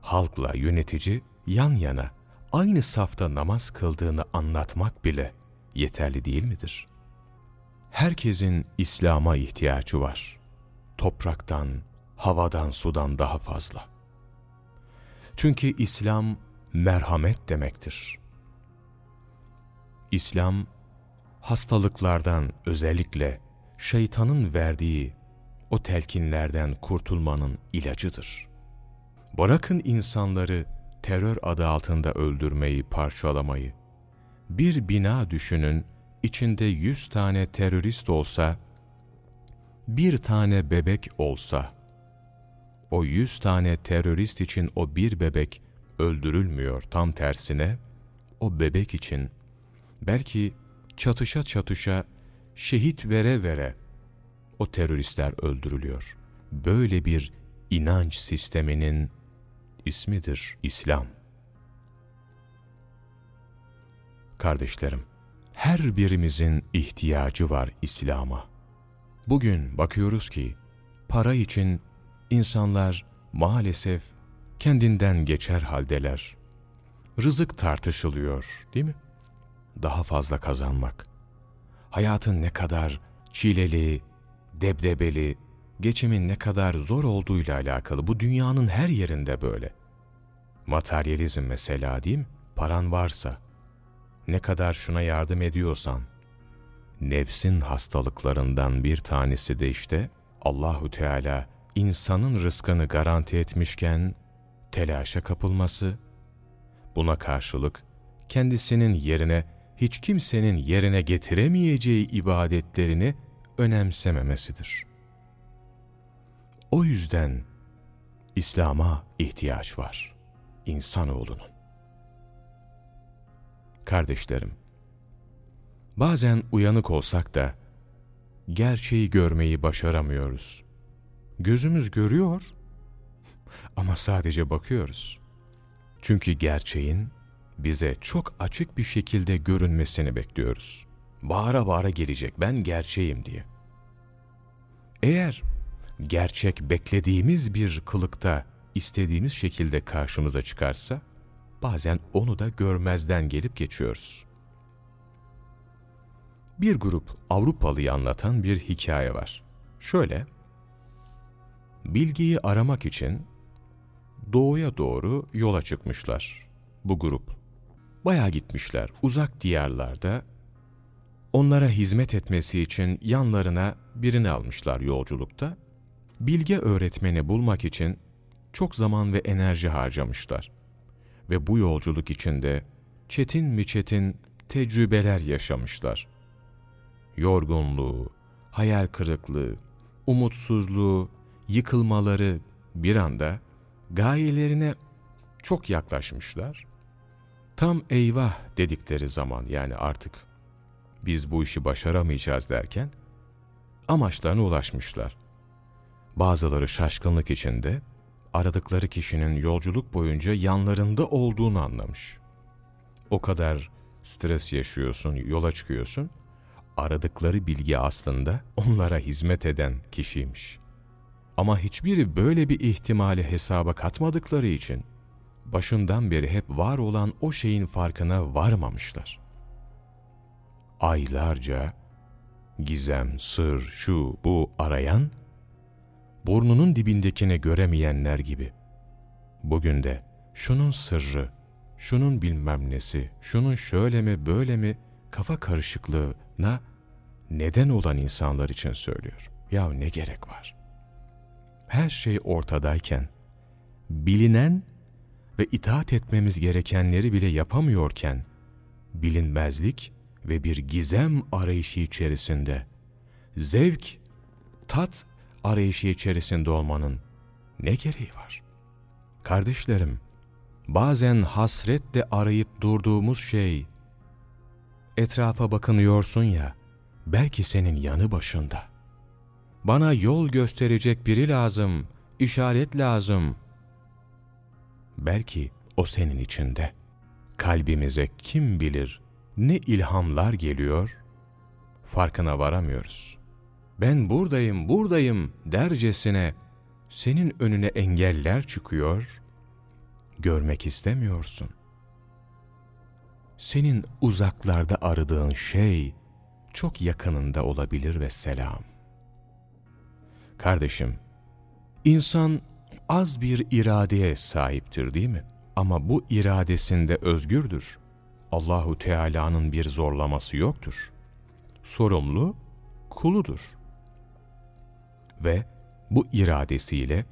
halkla yönetici yan yana, aynı safta namaz kıldığını anlatmak bile yeterli değil midir?'' Herkesin İslam'a ihtiyacı var. Topraktan, havadan, sudan daha fazla. Çünkü İslam merhamet demektir. İslam, hastalıklardan özellikle şeytanın verdiği o telkinlerden kurtulmanın ilacıdır. Bırakın insanları terör adı altında öldürmeyi, parçalamayı. Bir bina düşünün, içinde yüz tane terörist olsa, bir tane bebek olsa, o yüz tane terörist için o bir bebek öldürülmüyor. Tam tersine o bebek için belki çatışa çatışa şehit vere vere o teröristler öldürülüyor. Böyle bir inanç sisteminin ismidir İslam. Kardeşlerim, her birimizin ihtiyacı var İslam'a. Bugün bakıyoruz ki para için insanlar maalesef kendinden geçer haldeler. Rızık tartışılıyor, değil mi? Daha fazla kazanmak. Hayatın ne kadar çileli, debdebeli, geçimin ne kadar zor olduğuyla alakalı. Bu dünyanın her yerinde böyle. Materyalizm mesela değil mi? Paran varsa, ne kadar şuna yardım ediyorsan, nefsin hastalıklarından bir tanesi de işte Allahu Teala insanın rızkını garanti etmişken telaşa kapılması, buna karşılık kendisinin yerine hiç kimsenin yerine getiremeyeceği ibadetlerini önemsememesidir. O yüzden İslam'a ihtiyaç var insanoğlunun. Kardeşlerim, bazen uyanık olsak da gerçeği görmeyi başaramıyoruz. Gözümüz görüyor ama sadece bakıyoruz. Çünkü gerçeğin bize çok açık bir şekilde görünmesini bekliyoruz. Bağıra bağıra gelecek ben gerçeğim diye. Eğer gerçek beklediğimiz bir kılıkta istediğimiz şekilde karşımıza çıkarsa, bazen onu da görmezden gelip geçiyoruz. Bir grup Avrupalıyı anlatan bir hikaye var. Şöyle, bilgiyi aramak için doğuya doğru yola çıkmışlar bu grup. Bayağı gitmişler, uzak diyarlarda onlara hizmet etmesi için yanlarına birini almışlar yolculukta. Bilge öğretmeni bulmak için çok zaman ve enerji harcamışlar. Ve bu yolculuk içinde çetin mi çetin tecrübeler yaşamışlar. Yorgunluğu, hayal kırıklığı, umutsuzluğu, yıkılmaları bir anda gayelerine çok yaklaşmışlar. Tam eyvah dedikleri zaman yani artık biz bu işi başaramayacağız derken amaçlarına ulaşmışlar. Bazıları şaşkınlık içinde aradıkları kişinin yolculuk boyunca yanlarında olduğunu anlamış. O kadar stres yaşıyorsun, yola çıkıyorsun. Aradıkları bilgi aslında onlara hizmet eden kişiymiş. Ama hiçbiri böyle bir ihtimali hesaba katmadıkları için başından beri hep var olan o şeyin farkına varmamışlar. Aylarca gizem, sır, şu, bu arayan burnunun dibindekini göremeyenler gibi. Bugün de şunun sırrı, şunun bilmem nesi, şunun şöyle mi böyle mi kafa karışıklığına neden olan insanlar için söylüyor. Ya ne gerek var? Her şey ortadayken, bilinen ve itaat etmemiz gerekenleri bile yapamıyorken, bilinmezlik ve bir gizem arayışı içerisinde, zevk, tat arayışı içerisinde olmanın ne gereği var? Kardeşlerim, bazen hasretle arayıp durduğumuz şey, etrafa bakınıyorsun ya, belki senin yanı başında. Bana yol gösterecek biri lazım, işaret lazım. Belki o senin içinde. Kalbimize kim bilir ne ilhamlar geliyor, farkına varamıyoruz ben buradayım, buradayım dercesine senin önüne engeller çıkıyor, görmek istemiyorsun. Senin uzaklarda aradığın şey çok yakınında olabilir ve selam. Kardeşim, insan az bir iradeye sahiptir değil mi? Ama bu iradesinde özgürdür. Allahu Teala'nın bir zorlaması yoktur. Sorumlu kuludur ve bu iradesiyle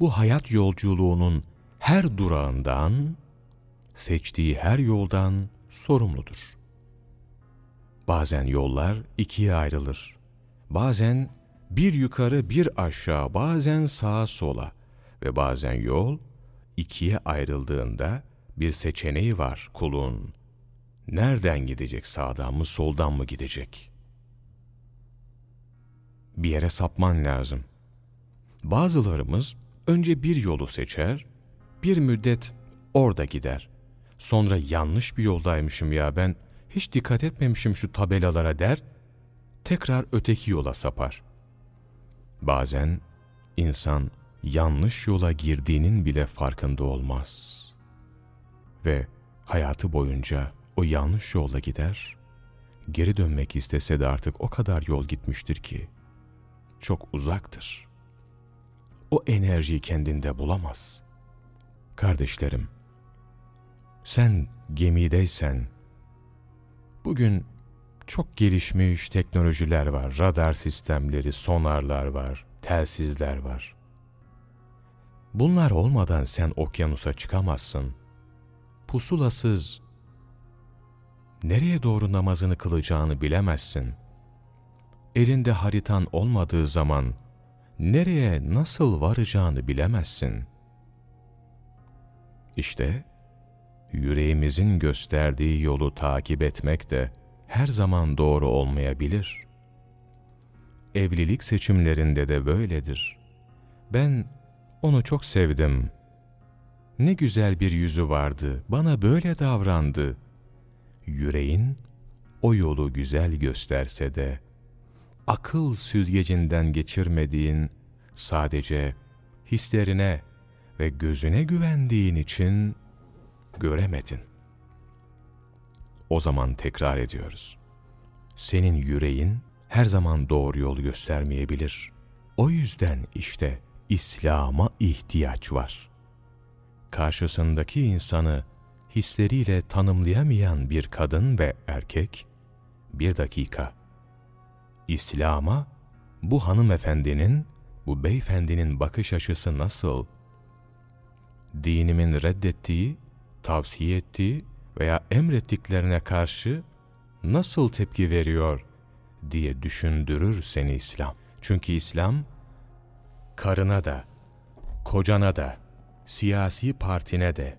bu hayat yolculuğunun her durağından, seçtiği her yoldan sorumludur. Bazen yollar ikiye ayrılır. Bazen bir yukarı bir aşağı, bazen sağa sola, Ve bazen yol ikiye ayrıldığında bir seçeneği var kulun. Nereden gidecek? Sağdan mı soldan mı gidecek? Bir yere sapman lazım. Bazılarımız önce bir yolu seçer, bir müddet orada gider. Sonra yanlış bir yoldaymışım ya ben hiç dikkat etmemişim şu tabelalara der, tekrar öteki yola sapar. Bazen insan yanlış yola girdiğinin bile farkında olmaz. Ve hayatı boyunca o yanlış yolda gider, geri dönmek istese de artık o kadar yol gitmiştir ki, çok uzaktır. O enerjiyi kendinde bulamaz. Kardeşlerim, sen gemideysen, bugün çok gelişmiş teknolojiler var, radar sistemleri, sonarlar var, telsizler var. Bunlar olmadan sen okyanusa çıkamazsın. Pusulasız, nereye doğru namazını kılacağını bilemezsin. Elinde haritan olmadığı zaman, nereye nasıl varacağını bilemezsin. İşte, yüreğimizin gösterdiği yolu takip etmek de her zaman doğru olmayabilir. Evlilik seçimlerinde de böyledir. Ben onu çok sevdim. Ne güzel bir yüzü vardı, bana böyle davrandı. Yüreğin o yolu güzel gösterse de, akıl süzgecinden geçirmediğin, sadece hislerine ve gözüne güvendiğin için göremedin. O zaman tekrar ediyoruz. Senin yüreğin her zaman doğru yolu göstermeyebilir. O yüzden işte İslam'a ihtiyaç var. Karşısındaki insanı hisleriyle tanımlayamayan bir kadın ve erkek, bir dakika, İslam'a bu hanımefendinin, bu beyefendinin bakış açısı nasıl? Dinimin reddettiği, tavsiye ettiği veya emrettiklerine karşı nasıl tepki veriyor diye düşündürür seni İslam. Çünkü İslam, karına da, kocana da, siyasi partine de,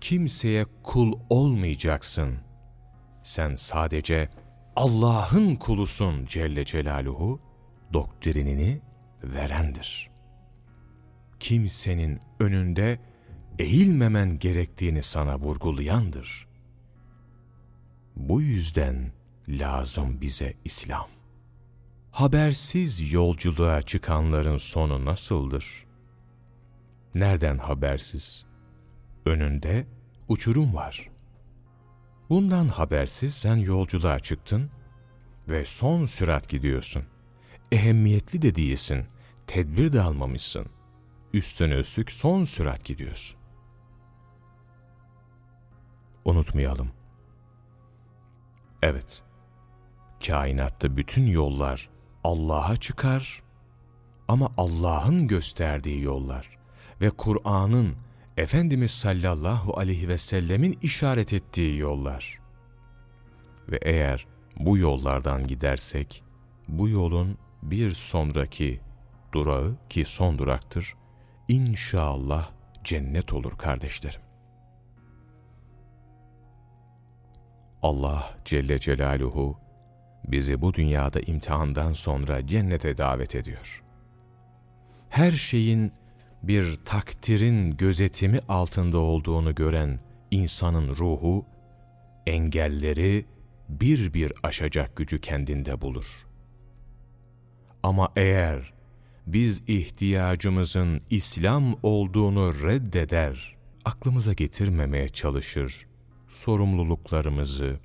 kimseye kul olmayacaksın. Sen sadece Allah'ın kulusun Celle Celaluhu, doktrinini verendir. Kimsenin önünde eğilmemen gerektiğini sana vurgulayandır. Bu yüzden lazım bize İslam. Habersiz yolculuğa çıkanların sonu nasıldır? Nereden habersiz? Önünde uçurum var. Bundan habersiz sen yolculuğa çıktın ve son sürat gidiyorsun. Ehemmiyetli de değilsin, tedbir de almamışsın. Üstüne üstlük son sürat gidiyorsun. Unutmayalım. Evet, kainatta bütün yollar Allah'a çıkar ama Allah'ın gösterdiği yollar ve Kur'an'ın Efendimiz sallallahu aleyhi ve sellemin işaret ettiği yollar. Ve eğer bu yollardan gidersek, bu yolun bir sonraki durağı ki son duraktır, inşallah cennet olur kardeşlerim. Allah Celle Celaluhu bizi bu dünyada imtihandan sonra cennete davet ediyor. Her şeyin bir takdirin gözetimi altında olduğunu gören insanın ruhu, engelleri bir bir aşacak gücü kendinde bulur. Ama eğer biz ihtiyacımızın İslam olduğunu reddeder, aklımıza getirmemeye çalışır, sorumluluklarımızı,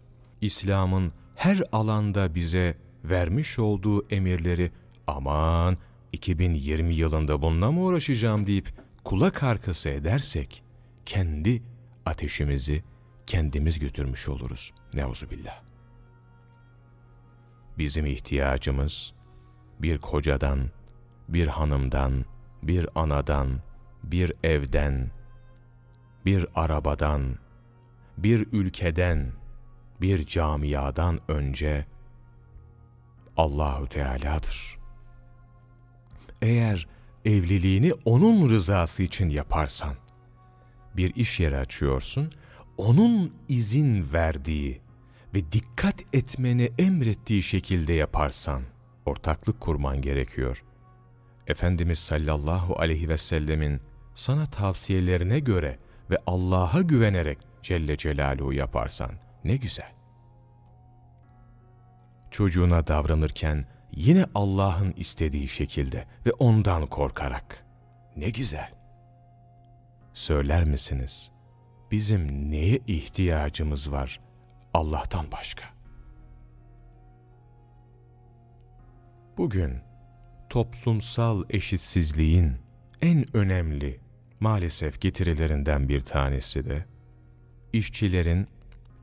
İslam'ın her alanda bize vermiş olduğu emirleri aman 2020 yılında bununla mı uğraşacağım deyip kulak arkası edersek kendi ateşimizi kendimiz götürmüş oluruz. Neuzubillah. Bizim ihtiyacımız bir kocadan, bir hanımdan, bir anadan, bir evden, bir arabadan, bir ülkeden, bir camiadan önce Allahu Teala'dır. Eğer evliliğini onun rızası için yaparsan, bir iş yeri açıyorsun, onun izin verdiği ve dikkat etmeni emrettiği şekilde yaparsan, ortaklık kurman gerekiyor. Efendimiz sallallahu aleyhi ve sellemin sana tavsiyelerine göre ve Allah'a güvenerek Celle Celaluhu yaparsan ne güzel. Çocuğuna davranırken yine Allah'ın istediği şekilde ve ondan korkarak. Ne güzel. Söyler misiniz? Bizim neye ihtiyacımız var Allah'tan başka? Bugün toplumsal eşitsizliğin en önemli maalesef getirilerinden bir tanesi de işçilerin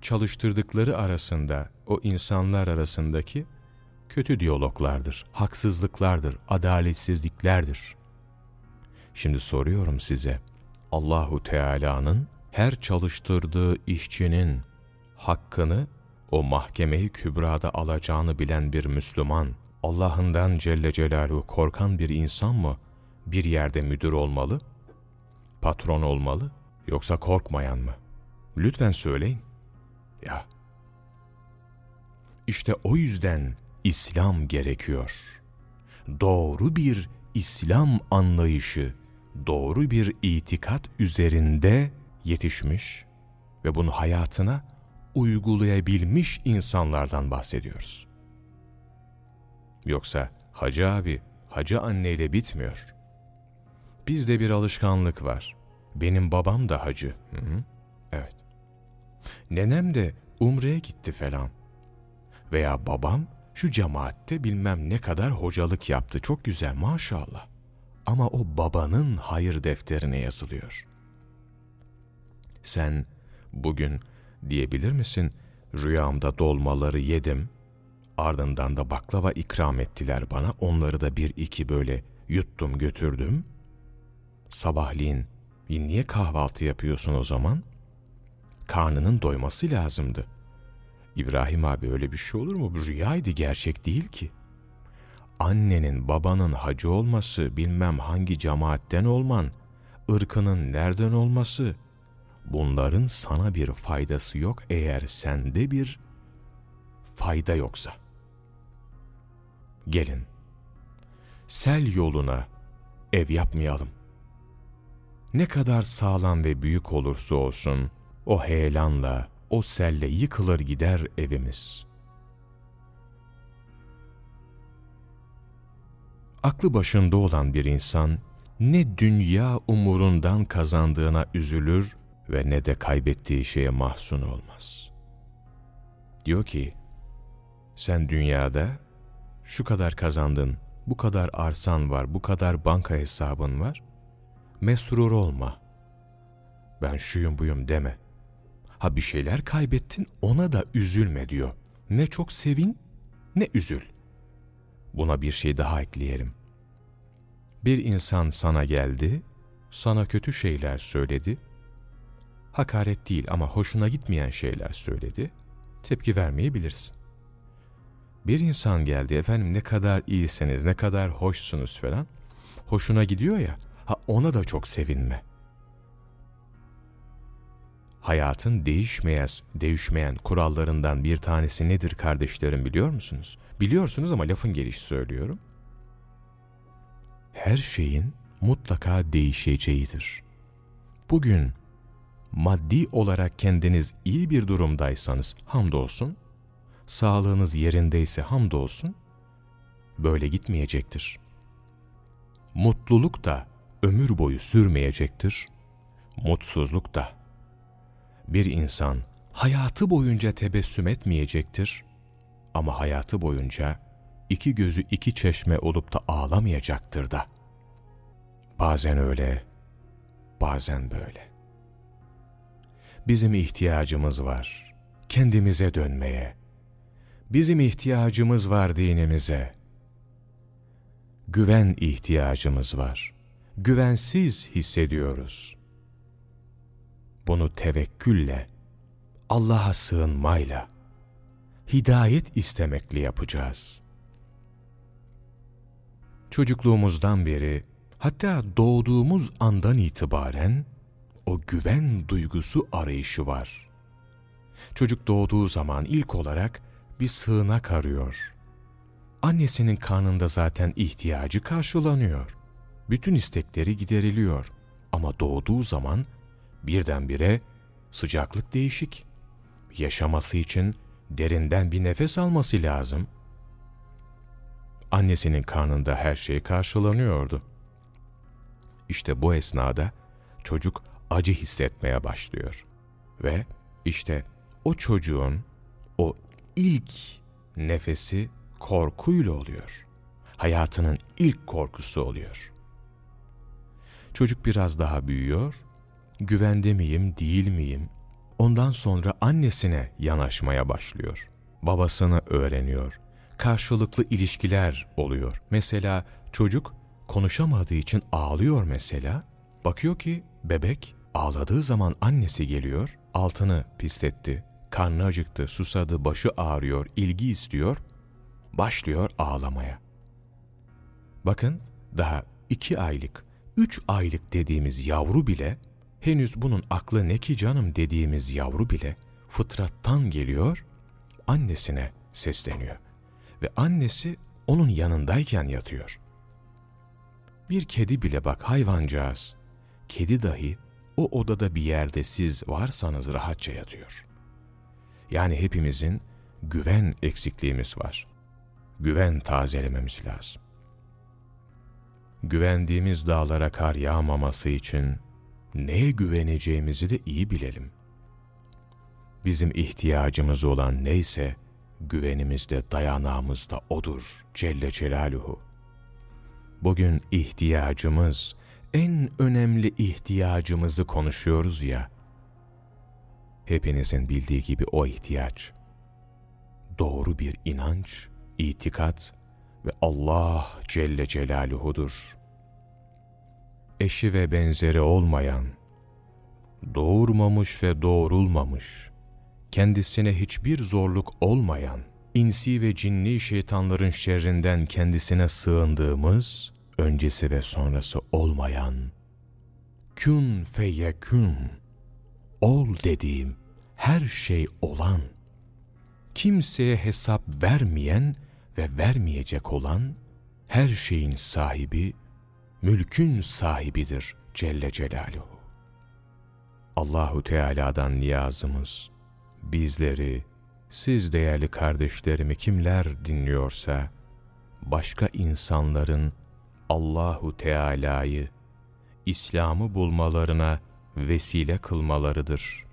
çalıştırdıkları arasında o insanlar arasındaki kötü diyaloglardır, haksızlıklardır, adaletsizliklerdir. Şimdi soruyorum size, Allahu Teala'nın her çalıştırdığı işçinin hakkını o mahkemeyi kübrada alacağını bilen bir Müslüman, Allah'ından Celle Celaluhu korkan bir insan mı bir yerde müdür olmalı, patron olmalı, yoksa korkmayan mı? Lütfen söyleyin. Ya. İşte o yüzden İslam gerekiyor. Doğru bir İslam anlayışı, doğru bir itikat üzerinde yetişmiş ve bunu hayatına uygulayabilmiş insanlardan bahsediyoruz. Yoksa hacı abi, hacı anneyle bitmiyor. Bizde bir alışkanlık var. Benim babam da hacı. Hı -hı. Nenem de umreye gitti falan. Veya babam şu cemaatte bilmem ne kadar hocalık yaptı. Çok güzel maşallah. Ama o babanın hayır defterine yazılıyor. Sen bugün diyebilir misin, rüyamda dolmaları yedim, ardından da baklava ikram ettiler bana, onları da bir iki böyle yuttum götürdüm. Sabahleyin, niye kahvaltı yapıyorsun o zaman? Karnının doyması lazımdı. İbrahim abi öyle bir şey olur mu? Bu rüyaydı, gerçek değil ki. Annenin, babanın hacı olması, bilmem hangi cemaatten olman, ırkının nereden olması, bunların sana bir faydası yok eğer sende bir fayda yoksa. Gelin, sel yoluna ev yapmayalım. Ne kadar sağlam ve büyük olursa olsun, o heyelanla, o selle yıkılır gider evimiz. Aklı başında olan bir insan, ne dünya umurundan kazandığına üzülür ve ne de kaybettiği şeye mahzun olmaz. Diyor ki, sen dünyada şu kadar kazandın, bu kadar arsan var, bu kadar banka hesabın var, mesrur olma. Ben şuyum buyum deme. Ha bir şeyler kaybettin ona da üzülme diyor. Ne çok sevin ne üzül. Buna bir şey daha ekleyelim. Bir insan sana geldi, sana kötü şeyler söyledi. Hakaret değil ama hoşuna gitmeyen şeyler söyledi. Tepki vermeyebilirsin. Bir insan geldi efendim ne kadar iyisiniz, ne kadar hoşsunuz falan. Hoşuna gidiyor ya, ha ona da çok sevinme hayatın değişmeyen, değişmeyen kurallarından bir tanesi nedir kardeşlerim biliyor musunuz? Biliyorsunuz ama lafın gelişi söylüyorum. Her şeyin mutlaka değişeceğidir. Bugün maddi olarak kendiniz iyi bir durumdaysanız hamdolsun, sağlığınız yerindeyse hamdolsun, böyle gitmeyecektir. Mutluluk da ömür boyu sürmeyecektir, mutsuzluk da bir insan hayatı boyunca tebessüm etmeyecektir ama hayatı boyunca iki gözü iki çeşme olup da ağlamayacaktır da. Bazen öyle, bazen böyle. Bizim ihtiyacımız var kendimize dönmeye. Bizim ihtiyacımız var dinimize. Güven ihtiyacımız var. Güvensiz hissediyoruz. Bunu tevekkülle, Allah'a sığınmayla, hidayet istemekle yapacağız. Çocukluğumuzdan beri Hatta doğduğumuz andan itibaren o güven duygusu arayışı var. Çocuk doğduğu zaman ilk olarak bir sığınak arıyor. Annesinin karnında zaten ihtiyacı karşılanıyor. Bütün istekleri gideriliyor. Ama doğduğu zaman birdenbire sıcaklık değişik. Yaşaması için derinden bir nefes alması lazım. Annesinin karnında her şey karşılanıyordu. İşte bu esnada çocuk acı hissetmeye başlıyor. Ve işte o çocuğun o ilk nefesi korkuyla oluyor. Hayatının ilk korkusu oluyor. Çocuk biraz daha büyüyor. Güvende miyim, değil miyim? Ondan sonra annesine yanaşmaya başlıyor. Babasını öğreniyor. Karşılıklı ilişkiler oluyor. Mesela çocuk konuşamadığı için ağlıyor mesela. Bakıyor ki bebek ağladığı zaman annesi geliyor, altını pisletti, karnı acıktı, susadı, başı ağrıyor, ilgi istiyor, başlıyor ağlamaya. Bakın daha iki aylık, üç aylık dediğimiz yavru bile, henüz bunun aklı ne ki canım dediğimiz yavru bile fıtrattan geliyor, annesine sesleniyor. Ve annesi onun yanındayken yatıyor. Bir kedi bile bak hayvancağız, kedi dahi o odada bir yerde siz varsanız rahatça yatıyor. Yani hepimizin güven eksikliğimiz var. Güven tazelememiz lazım. Güvendiğimiz dağlara kar yağmaması için neye güveneceğimizi de iyi bilelim. Bizim ihtiyacımız olan neyse, güvenimiz de dayanağımız da O'dur Celle Celaluhu. Bugün ihtiyacımız, en önemli ihtiyacımızı konuşuyoruz ya, hepinizin bildiği gibi o ihtiyaç, doğru bir inanç, itikat ve Allah Celle Celaluhu'dur. Eşi ve benzeri olmayan, doğurmamış ve doğrulmamış, kendisine hiçbir zorluk olmayan, insi ve cinni şeytanların şerrinden kendisine sığındığımız, öncesi ve sonrası olmayan, kün feyekün, ol dediğim her şey olan, kimseye hesap vermeyen ve vermeyecek olan, her şeyin sahibi, mülkün sahibidir Celle Celaluhu. Allahu Teala'dan niyazımız, bizleri, siz değerli kardeşlerimi kimler dinliyorsa, başka insanların Allahu Teala'yı, İslam'ı bulmalarına vesile kılmalarıdır.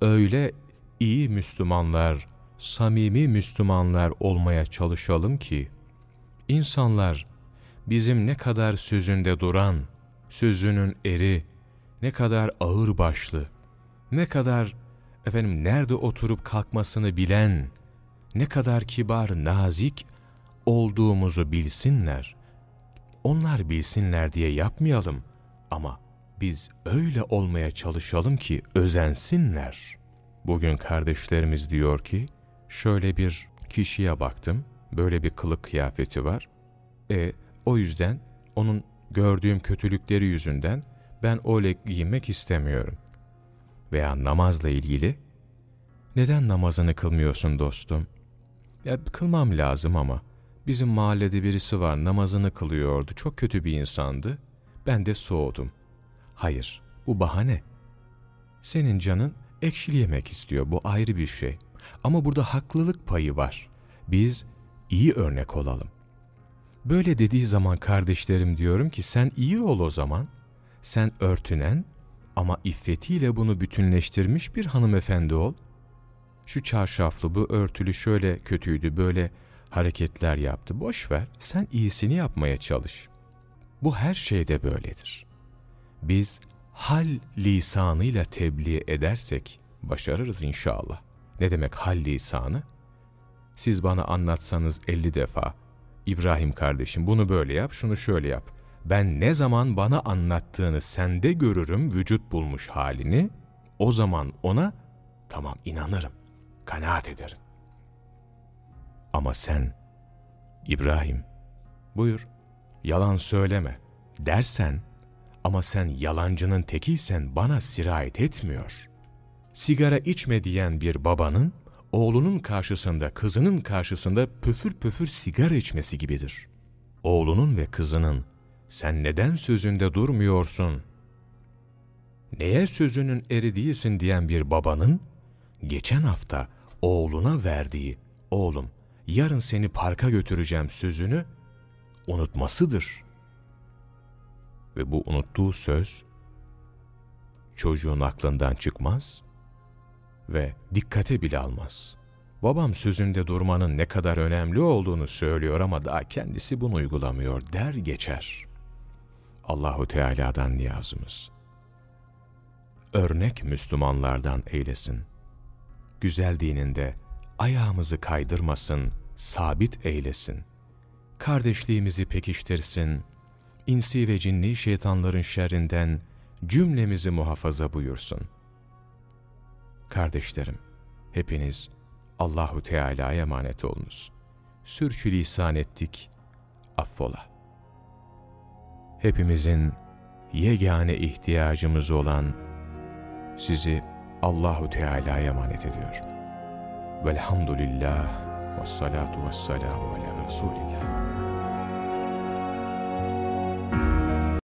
Öyle iyi Müslümanlar, samimi Müslümanlar olmaya çalışalım ki, insanlar bizim ne kadar sözünde duran, sözünün eri, ne kadar ağır başlı, ne kadar efendim nerede oturup kalkmasını bilen, ne kadar kibar, nazik olduğumuzu bilsinler. Onlar bilsinler diye yapmayalım ama biz öyle olmaya çalışalım ki özensinler. Bugün kardeşlerimiz diyor ki, şöyle bir kişiye baktım, böyle bir kılık kıyafeti var. E o yüzden onun gördüğüm kötülükleri yüzünden ben öyle giyinmek istemiyorum. Veya namazla ilgili, neden namazını kılmıyorsun dostum? Ya kılmam lazım ama bizim mahallede birisi var namazını kılıyordu, çok kötü bir insandı. Ben de soğudum. Hayır, bu bahane. Senin canın ekşili yemek istiyor, bu ayrı bir şey. Ama burada haklılık payı var. Biz iyi örnek olalım. Böyle dediği zaman kardeşlerim diyorum ki sen iyi ol o zaman. Sen örtünen ama iffetiyle bunu bütünleştirmiş bir hanımefendi ol. Şu çarşaflı, bu örtülü şöyle kötüydü, böyle hareketler yaptı. Boş ver, sen iyisini yapmaya çalış. Bu her şeyde böyledir. Biz hal lisanıyla tebliğ edersek başarırız inşallah. Ne demek hal lisanı? Siz bana anlatsanız elli defa, İbrahim kardeşim bunu böyle yap, şunu şöyle yap. Ben ne zaman bana anlattığını sende görürüm vücut bulmuş halini, o zaman ona tamam inanırım, kanaat ederim. Ama sen, İbrahim, buyur, yalan söyleme, dersen ama sen yalancının tekiysen bana sirayet etmiyor. Sigara içme diyen bir babanın oğlunun karşısında, kızının karşısında püfür püfür sigara içmesi gibidir. Oğlunun ve kızının sen neden sözünde durmuyorsun? Neye sözünün eri değilsin diyen bir babanın geçen hafta oğluna verdiği oğlum yarın seni parka götüreceğim sözünü unutmasıdır. Ve bu unuttuğu söz çocuğun aklından çıkmaz ve dikkate bile almaz. Babam sözünde durmanın ne kadar önemli olduğunu söylüyor ama daha kendisi bunu uygulamıyor der geçer. Allahu Teala'dan niyazımız. Örnek Müslümanlardan eylesin. Güzel dininde ayağımızı kaydırmasın, sabit eylesin. Kardeşliğimizi pekiştirsin, insi ve cinni şeytanların şerrinden cümlemizi muhafaza buyursun. Kardeşlerim, hepiniz Allahu Teala'ya emanet olunuz. Sürçülisan ettik, affola. Hepimizin yegane ihtiyacımız olan sizi Allahu Teala'ya emanet ediyorum. Velhamdülillah ve salatu ve selamu ala Resulillah.